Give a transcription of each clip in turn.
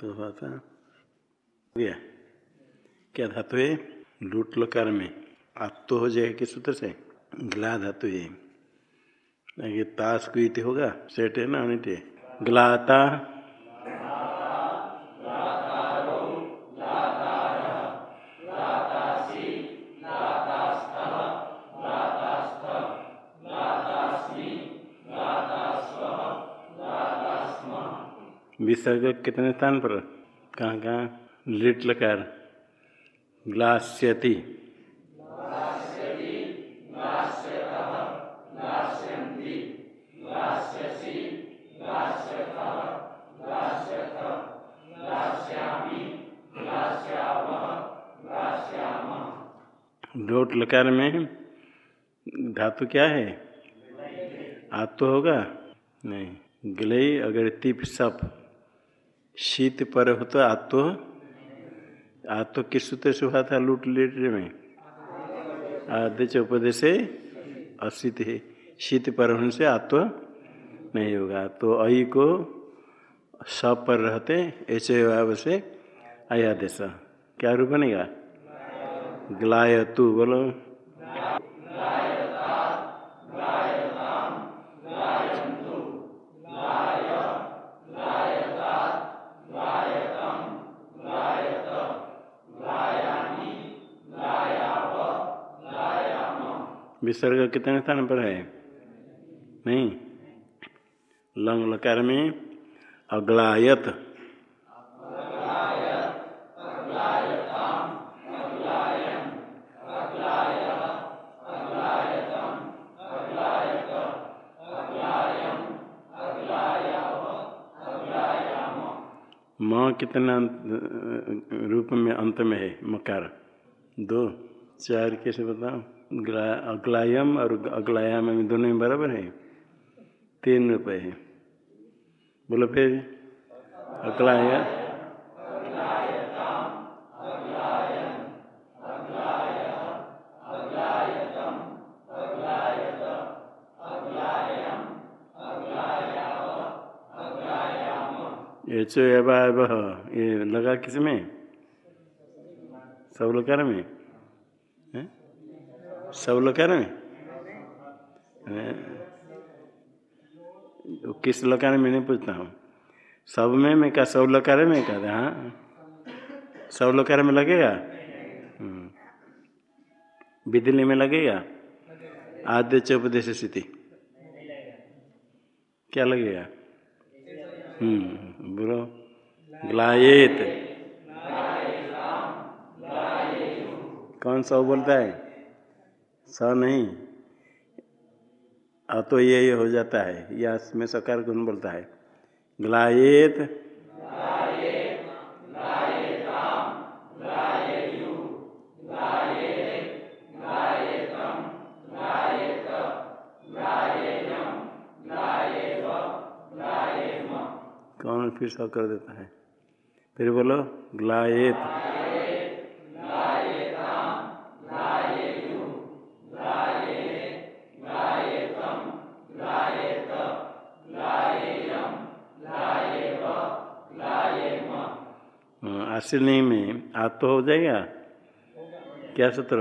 तो हुआ था गया क्या धातु है? लूट लकार में। आत्तो हो जाएगा किस सूत्र से? ग्ला धातु है। ताश को होगा। सेट है ना अनिट है ग्लाता विसर्ग कितने स्थान पर? कहाँ कहाँ? लिट लकार। ग्लास्यति। डोट लकार में धातु क्या है? आत्तो होगा? नहीं। गलई अगर तिप सप शीत पर हो तो आत्तो आत्तो किस सूत्र से हुआ था लूट लेट में? आद्य चौपदे से असित है। शीत पर होने से आत्व नहीं होगा। तो अई को सब पर रहते, ऐसे भाव से आयादेश क्या रूप बनेगा? ग्लाय तू बोलो। विसर्ग कितने स्थान पर है? नहीं। लंग लकार में अग्लायत। म कितना रूप में अंत में है? मकार। दो। चार कैसे बताओ अग्लायम और अग्लायाम में दोनों में बराबर है। तीन रुपये है। बोलो फिर। अग्लाया। एचो एबाब ये लगा किसमें? सब लकार में। सब लकार में किस लकार में नहीं पूछता हूँ। सब में, मैं क्या सब लकार में कहते हाँ। सब लकार में लगेगा? बिजली में लगेगा? आद्य चौपदेश स्थिति। क्या लगेगा? हम्म बोलो। ग्लायेत। कौन सा बोलता है? स नहीं। आ तो ये हो जाता है। या इसमें सकार गुण बोलता है। ग्लायेत। कौन फिर सा कर देता है? फिर बोलो, ग्लायेत। आश्रनी में आत्म हो जाएगा? क्या सूत्र?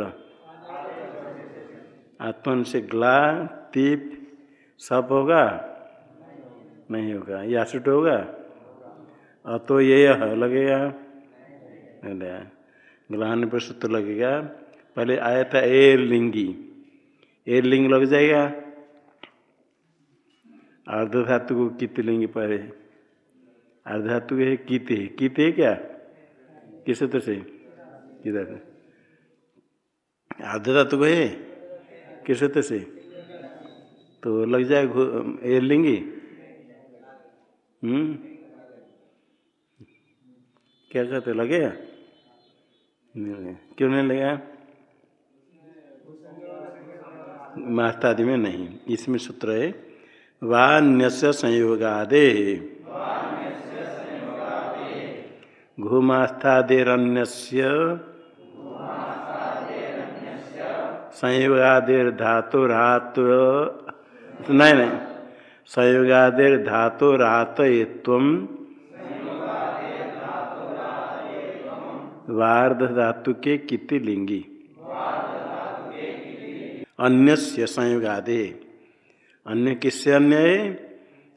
आत्मन से ग्ला तीप सब होगा? नहीं होगा। या सुट होगा? अतो ये लगेगा। ग्रहण पर सूत्र लगेगा। पहले आया था एर लिंगी। एर लिंग लग जाएगा। अर्ध धातु को कित लिंगी पहले। अर्ध धातु है कीते। कीते है क्या? किस सूत्र से किधर अर्ध धातु को है? किस सूत्र से तो लग जाए एर लिंगी। हम्म? क्या कहते लगेगा क्यों नहीं लगेगा मास्तादि में नहीं। इसमें सूत्र है वान्य संयोगादे। घुमास्थादेरण्य संयोगादेर धातुरात नहीं नहीं। संयोगादेर धातुरात वार्ध धातु के किति लिंगी अन्य संयोग आदे अन्य? किससे अन्य है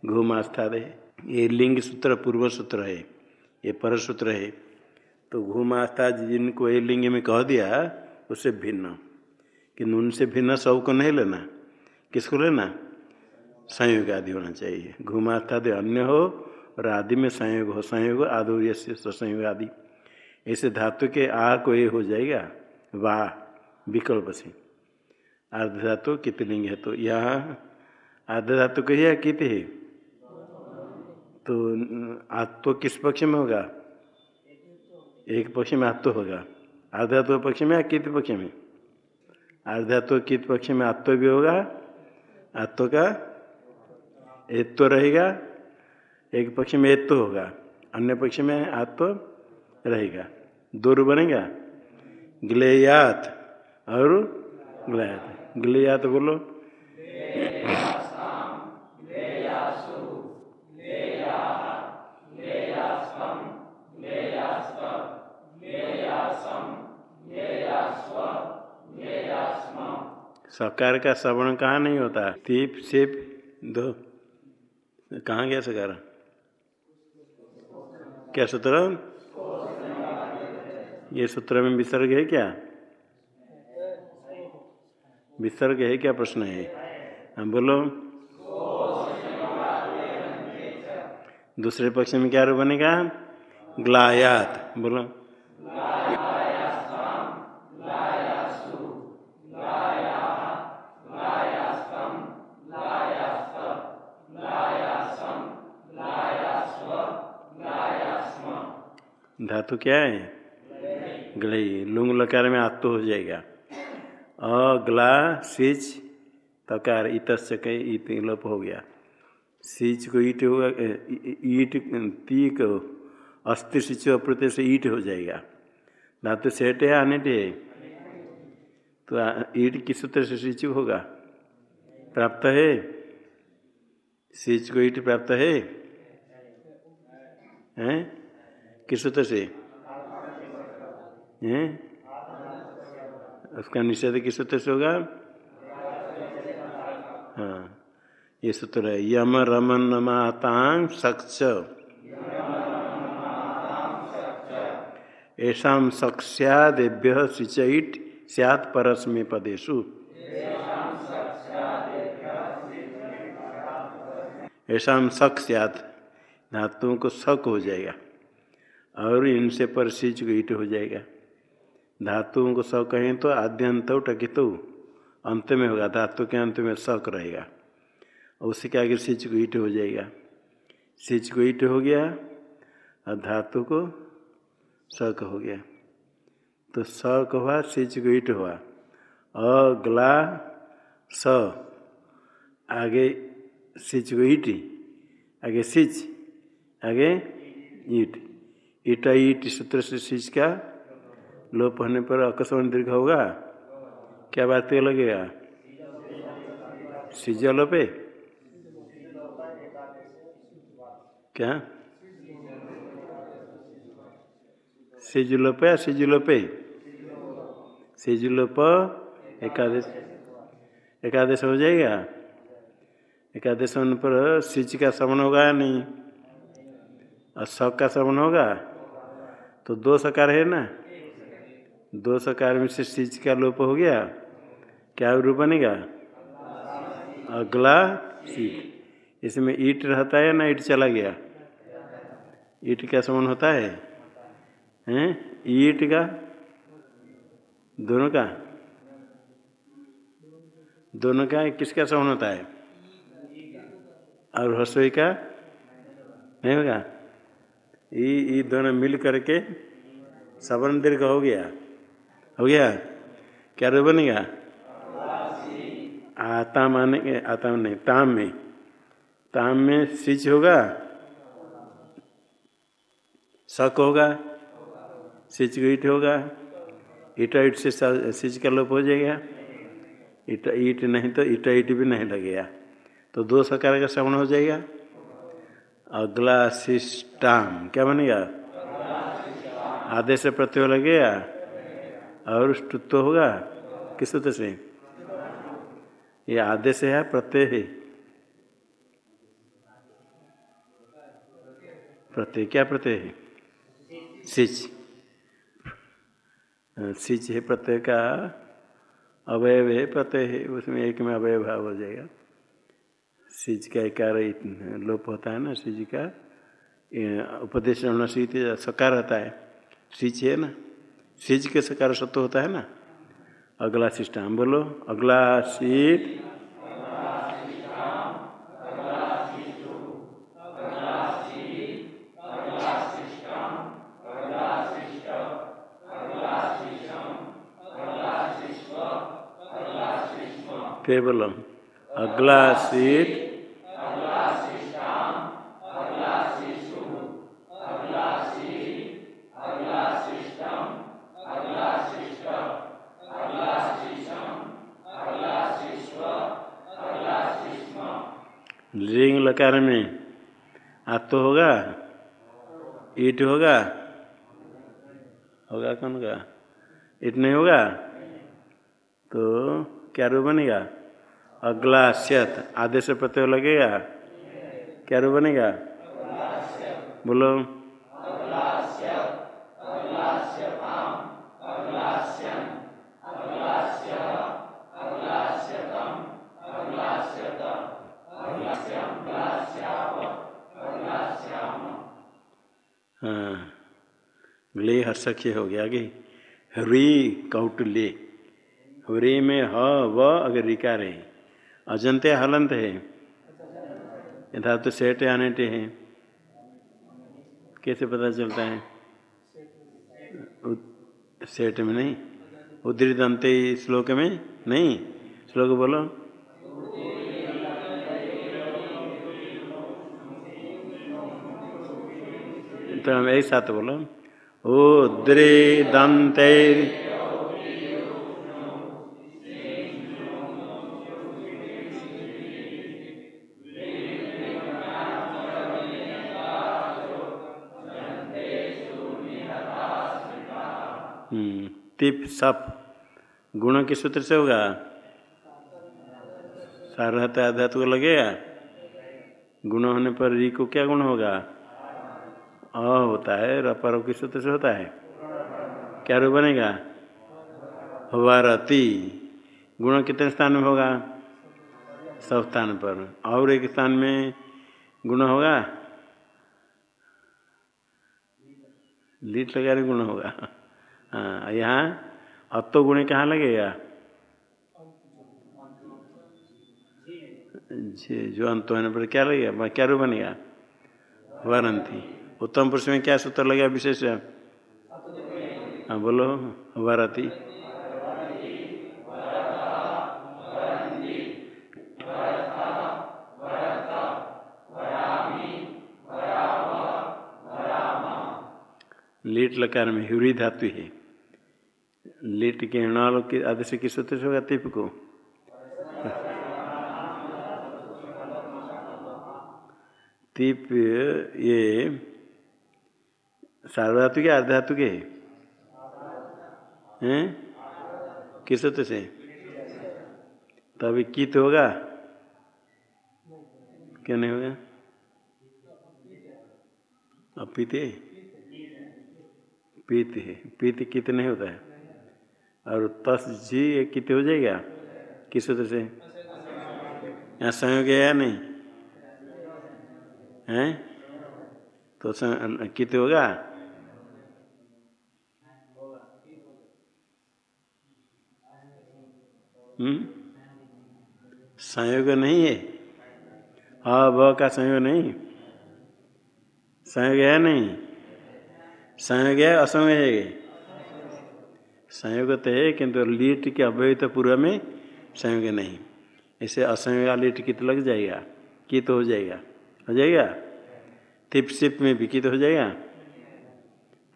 घूमास्था दे ये लिंग सूत्र पूर्व सूत्र है। ये पर सूत्र है। तो घूमास्था जिनको ये लिंग में कह दिया उससे भिन्न। कि नून से भिन्न सबको नहीं लेना। किसको लेना? संयोग आदि होना चाहिए। घूमास्था दे अन्य हो, और आदि में संयोग हो। संयोग आदो यश्य संयोग आदि। ऐसे धातु के आ को ये हो जाएगा। वाह विकल्प से। अर्ध धातु कित लिंग है तो यहाँ अर्ध धातु कही है कित है? तो आत्व किस पक्ष में होगा? एक पक्ष में आत्व होगा। अर्धात्व पक्ष में या कित पक्ष में? अर्धात्व कित पक्ष में आत्व भी होगा। आत्व का एत्व रहेगा। एक पक्ष में एत्व होगा। अन्य पक्ष में आत्व रहेगा। दो रू बनेगा। ग्लेयात और ग्लयात ग्लेयात बोलो। सकार का श्रवण कहाँ नहीं होता? तीप, सिप, दो। कहाँ गया सकार क्या सूत्र? ये सूत्र में विसर्ग है क्या? विसर्ग है क्या? प्रश्न है। हम बोलो। दूसरे पक्ष में क्या रूप बनेगा? ग्लायात। बोलो। धातु क्या है? ग्लई। लुंग लकार में आत्तो हो जाएगा। अग्ला सिच तकार इत इत लोप हो गया। सिच को ईट होगा ईट, ती को अस्थिर सिच अप्रत्य से ईट हो जाएगा। धातु सेट है अनेट है तो ईट किस सूत्र से सिच होगा? प्राप्त है? सिच को ईट प्राप्त है? हैं? किस सूत्र से? हैं? उसका निषेध किस सूत्र से होगा? हाँ ये सूत्र है, यम रमन नमातांग सक्ष। ऐसा सक्ष्यादेभ्य सिचईट सियात परस्मे पदेशु ऐसा सक सियात धातुओं को शक हो जाएगा, और इनसे पर सिच ईट हो जाएगा। धातुओं को स कहें तो आद्यंत टकित अंत में होगा, धातु के अंत में शक रहेगा और उसी के आगे सिच को ईट हो जाएगा। सिच को ईट हो गया और धातु को शक हो गया। तो शक हुआ, सिच को ईट हुआ। अगला स आगे सिच को ईट, आगे सिच, आगे ईट, ईटा, ईट सूत्र से सिच का लोप होने पर अकस्मण दीर्घ होगा। क्या बात लगेगा सिज लोपे? क्या? सिजुलोप या सिजुलोपे सिजुलोप एकादश। एकादश हो जाएगा। एकादश होने पर सिज का श्रवण होगा या नहीं? और सब का श्रवण होगा? तो दो सकार है ना? दो सकार में से सिच का लोप हो गया। क्या रूप बनेगा? अगला सीट इसमें ईट रहता है ना ईट चला गया? ईट का समान होता है। हैं? ईट का? दोनों का? दोनों का किसका समान होता है? और रसोई का? नहीं होगा? ये दोनों मिल करके सवर्ण दीर्घ हो गया। हो गया क्या रूप बनेगा आता माने आता नहीं ताम में ताम में सिच होगा शक होगा सिच ईट होगा ईटा ईट से सिच का लोप हो जाएगा ईटा ईट नहीं तो ईटा ईट भी नहीं लगेगा तो दो सकार का श्रवण हो जाएगा अगला सिस्टाम क्या बनेगा आदेश प्रत्यय लगेगा और स्तुत्व होगा? किस सूत्र से? ये आदेश है प्रत्यय है? प्रत्यय क्या प्रत्यय है? सिच सिच है प्रत्यय का। अवयव है प्रत्यय है उसमें एक में अवय भाव हो जाएगा। सिज का एकार लोप होता है ना सिज का। उपदेश सकार रहता है। सिच है ना? सिज के सकार सत्य होता है ना अगला सिस्टम बोलो अगला सीट बोलो अगला सीट लिंग लकार में आत्तो होगा, ईट होगा। होगा कौन का ईट नहीं होगा? तो क्या रूप बनेगा? अगला स्यत आदेश प्रत्यय लगेगा। क्या रूप बनेगा? बोलो। ले हर्षख्य हो गया आगे ह्री कौटल्य ह्री में ह, व अगर रिकार है अजंत हलंत है। यथा तो सेठ आनेटे हैं। कैसे पता चलता है? सेठ में नहीं। उदृत अंत श्लोक में नहीं। श्लोक बोलो। तो हम एक साथ बोलो। उद्रेदंत तिप सप। गुण के सूत्र से होगा। सारहता आध्यात्व को लगेगा। गुण होने पर री को क्या गुण होगा? अ होता है रपर के सूत्र से होता है? क्या रू बनेगा? वारती। गुण कितने स्थान में होगा? सब स्थान पर। और एक स्थान में गुण होगा? लीट लगाने गुण होगा। हाँ यहाँ अत्तो गुण कहाँ लगेगा? जी, जो अंत होने पर क्या लगेगा? क्या रूप बनेगा? वारंती। उत्तम पुरुष में क्या सूत्र लगेगा विशेष? हाँ बोलो। वारती लीट लकार में हुरी धातु है। लीट के णाल के आदेश किस सूत्र से होगा तिप को। तिप ये सार्वधातु के अर्धातु के? हैं? किस सूत्र से? तभी कित होगा? क्या नहीं होगा? अब पीते? पीत है। पीत कित नहीं होता है। और तस जी ये कित हो जाएगा? किस सूत्र से? यहाँ संयोग है या नहीं? है? तो कित होगा? संयोग नहीं है। हाँ ब का संयोग नहीं। संयोग है नहीं। संयोग है असंयोग है। संयोग तो है, किंतु लीट के अव्यवहित पूर्व में संयोग नहीं। ऐसे असंयोग लीट कित लग जाएगा कित हो जाएगा। हो जाएगा? तिप सिप में भी कित हो जाएगा।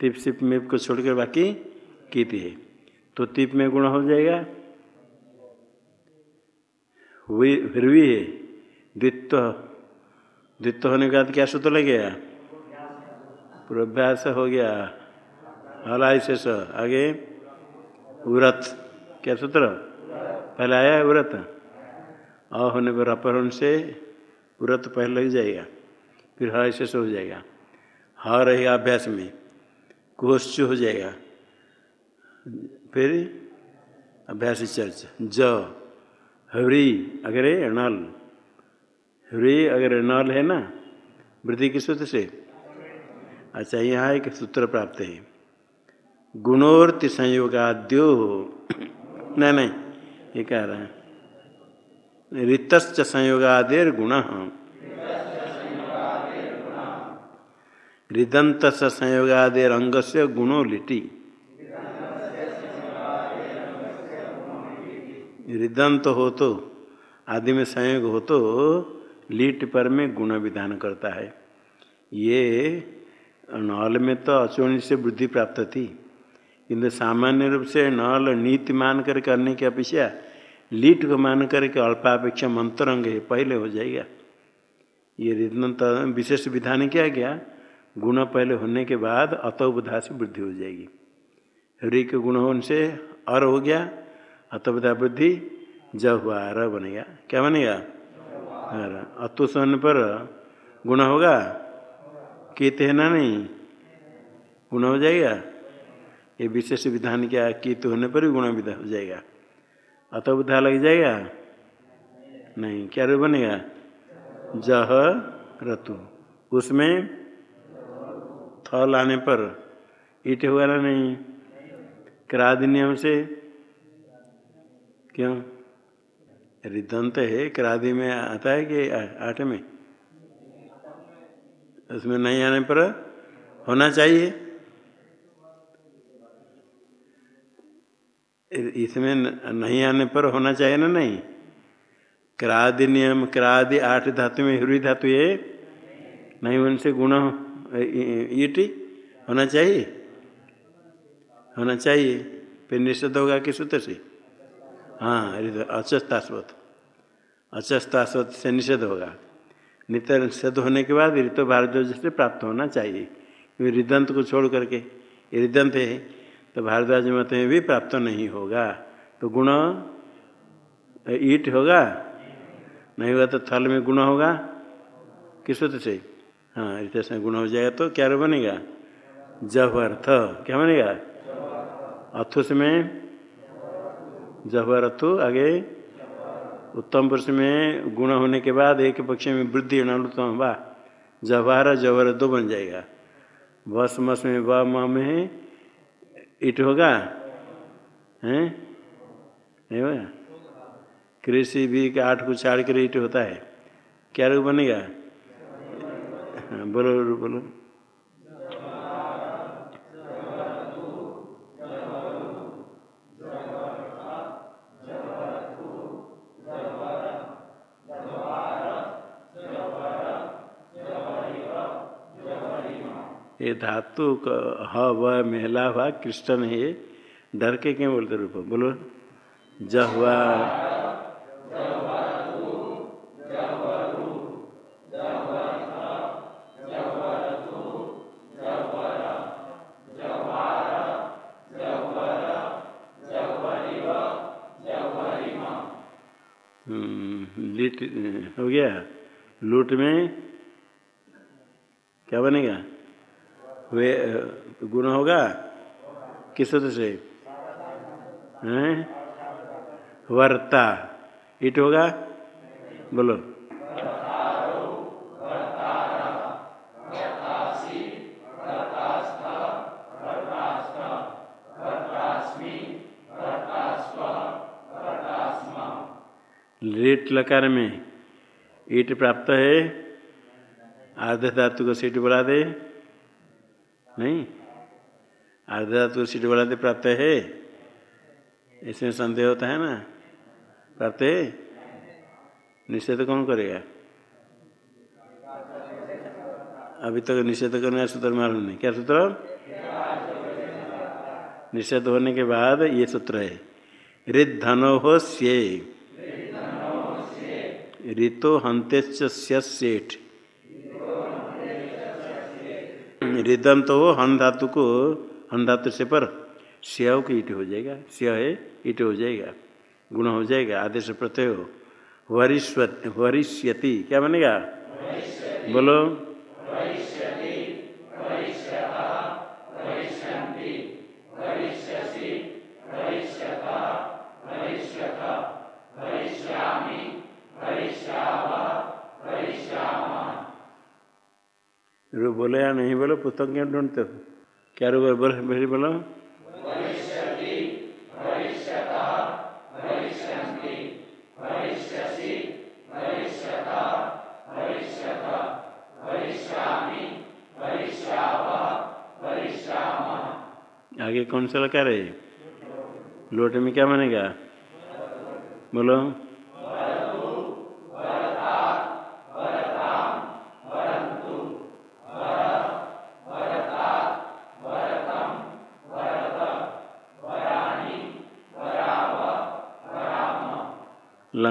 तिप सिप में को छोड़कर बाकी कित है। तो तिप में गुण हो जाएगा फिर भी है। द्वित्व द्वित्व होने के बाद क्या सूत्र लगेगा पूर्वाभ्यास हो गया। हलाई शेष, आगे उरत क्या सूत्र? पहले आया है उरत अ होने पर अपहरण से उरत पहले लग जाएगा, फिर हलाई शेष हो जाएगा। ह रहेगा अभ्यास में कोश्च हो जाएगा। फिर अभ्यास चर्च, ज। हरी अगर नल हरी अगर नल है ना? वृद्धि के सूत्र से? अच्छा यहाँ एक सूत्र प्राप्त है। गुणोर्ति संयोगाद्यो नहीं नहीं, ये कह रहा है। ऋतश्च संयोगादेर गुण। हृदंत संयोगादेर अंग से गुणो लिटी हृदंत हो तो आदि में संयोग हो तो लीट पर में गुण विधान करता है। ये नल में तो अचूर्ण से वृद्धि प्राप्त थी। किंतु सामान्य रूप से नल नीति मान कर करने की अपेक्षा लीट को मान करके अल्पापेक्षा मंत्रंग है, पहले हो जाएगा। ये रिदंत विशेष विधान किया गया। गुण पहले होने के बाद अतोबुधा से वृद्धि हो जाएगी। हरि के गुण होने से अर हो गया। अतोबुधा बुद्धि ज हुआ र बनेगा। क्या बनेगा? अतु होने पर गुण होगा? कित है ना नहीं। गुण हो जाएगा? ये विशेष विधान क्या? कित होने पर भी गुण विधा हो जाएगा। अतोबुधा लग जाएगा? नहीं। क्या रू बनेगा? जह रतु। उसमें थल आने पर, ईट हुआ ना नहीं? क्राद नियम से क्यों? रिदंत है क्रादि में आता है कि आठ में? उसमें नहीं आने पर होना चाहिए। इसमें नहीं आने पर होना चाहिए ना नहीं? क्रादि नियम, क्रादि आठ धातु में ह्री धातु ये नहीं, उनसे गुण ईटी होना चाहिए? होना चाहिए। फिर निषेध होगा किस सूत्र से? हाँ अचस्तास्वत। अचस्तास्वत से निषेध होगा। नित्य निषेध होने के बाद ऋतु भारद्वाज से प्राप्त होना चाहिए, क्योंकि हृदंत को छोड़ करके हृदंत है तो भारद्वाज मत में भी प्राप्त नहीं होगा। तो गुण, ईट होगा? नहीं हुआ तो थल में गुण होगा? किस सूत्र से? हाँ रीत से गुण हो जाएगा तो क्या बनेगा? जब अर्थ क्या बनेगा? अथुस में जब अर्थु आगे उत्तम पुरुष में गुण होने के बाद एक पक्ष में वृद्धि नलुत्तम वाह जवाहर जवर दो बन जाएगा। बस मस में व म में ईट होगा? हैं? होगा? कृषि भी आठ को छाड़ कर ईट होता है। क्या रूप बनेगा? हाँ बोलो बोलो। ये धातु ह, व मेहला हुआ, कृष्ण है ये डर के क्यों बोलते रूप? बोलो। ज हुआ लिट, हो गया। लूट में किस से? हैं? वर्ता। इट होगा? बोलो। रेट लकार में ईट प्राप्त है। आर्ध धातु को सीट बुला दे। नहीं? आर्ध धातु सीट दे प्राप्त है। इसमें संदेह होता है ना? प्राप्त है? निषेध कौन करेगा? अभी तक तो निषेध करने का सूत्र मालूम नहीं। क्या सूत्र? निषेध होने के बाद ये सूत्र है। रिद्धनो हो स्ये ऋतो हंते सेठ हृदंत हो हन धातु को अंधातु से पर स्याव की ईट हो जाएगा स्या है ईट हो जाएगा गुण हो जाएगा आदेश प्रत्यय हो। वरिष्यति क्या बनेगा? बोलो। रू बोले या नहीं बोलो पुस्तक क्यों ढूंढते हो। क्या रू बोलो फिर बोलो आगे कौन सा लगा रहे? लोटे में क्या बनेगा? बोलो।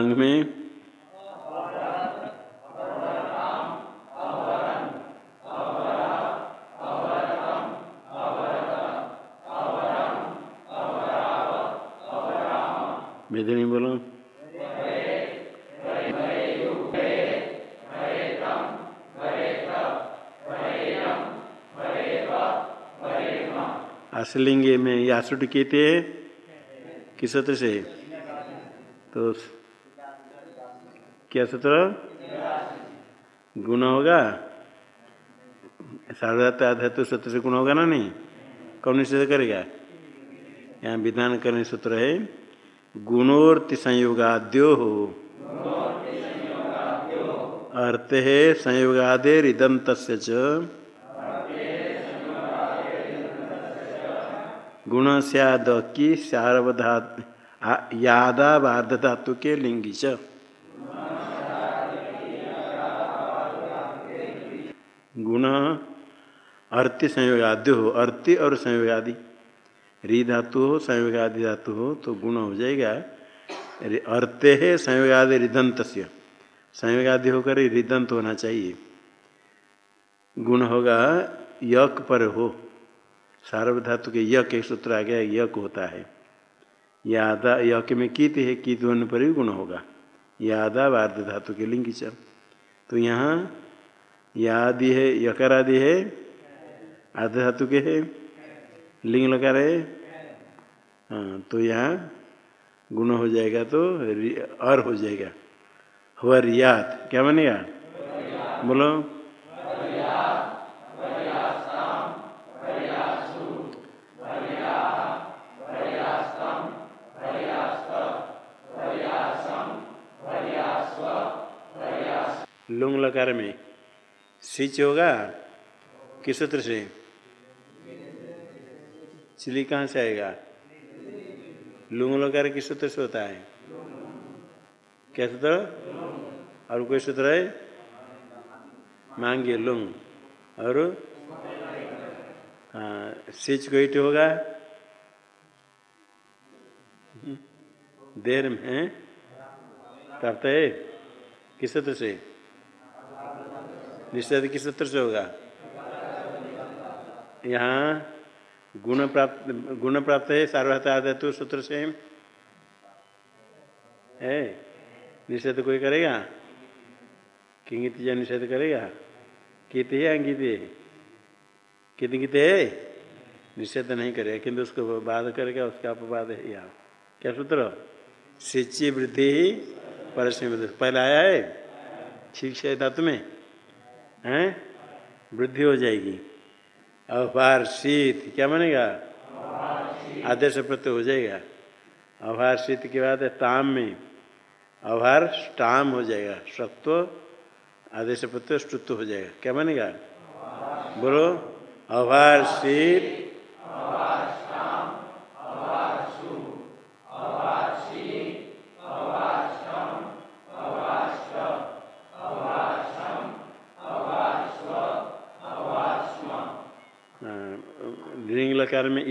लंग में। वेदनी बोलो। असलिंगे में यासुट कहते किस सूत्र से? तो क्या सूत्र? गुण होगा? सार्वधातु आधातु सूत्र से गुण होगा ना नहीं? कौन निषेध करेगा? यहाँ विधान करने सूत्र है। गुणोर्ति संयोगाद्यो हो। अर्थ है संयोगादेर इदंत गुण सद की यादा बाध धातु के लिंगी च। गुण अर्ति संयोगाद्यो हो, अर्ति और संयोगादि। री धातु हो, संयोगादि धातु हो तो गुण हो जाएगा अर्थे है, संयोगादि रिदंत से संयोगादि होकर रिदंत होना चाहिए। गुण होगा, यक पर हो। सार्वधातु के यक एक सूत्र आ गया, यक होता है। यादा, यक में कीत है, कीत होने पर भी गुण होगा। यादा वार्ध धातु के लिंग तो यहाँ यादि है, यकरादि है, आध धातु के है, लिंग लकार है। हाँ तो यहाँ गुण हो जाएगा तो और हो जाएगा। हरियात क्या बनेगा? बोलो। लुंग लकार में। सिच होगा? किस सूत्र से? चिली कहाँ से आएगा? लुंग लकार किस सूत्र से होता है? क्या सूत्र? और कोई सूत्र है? मांगे, लुंग। और? हाँ सिच को इट होगा? देर में प्राप्त है। किस सूत्र से? निश्चित किस सूत्र से होगा? यहाँ गुण प्राप्त गुण प्राप्त है सार्वत आदतु सूत्र से है? निषेध कोई करेगा? किंगित या निषेध करेगा? कित है अंगित है? कित है? निषेध नहीं करेगा, किंतु उसको बाद करेगा उसका अपवाद है यहाँ। क्या सूत्र? सिंची वृद्धि ही परस्मी पहले आया है? शिक्षा धातु में हैं? वृद्धि हो जाएगी। अभार शीत, क्या बनेगा? आदेश प्रत्यय हो जाएगा। अभार शीत के बाद ताम में। अभार स्टाम हो जाएगा। सत्व, आदेश प्रत्यय स्तुत्व हो जाएगा। क्या बनेगा? बोलो अभार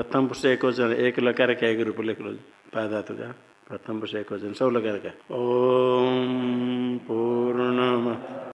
प्रथम पुरुष एक वचन एक लकार का एक रूप लिख लो पाधातु का प्रथम पुरुष एक वचन सब लकार का। ओम पूर्ण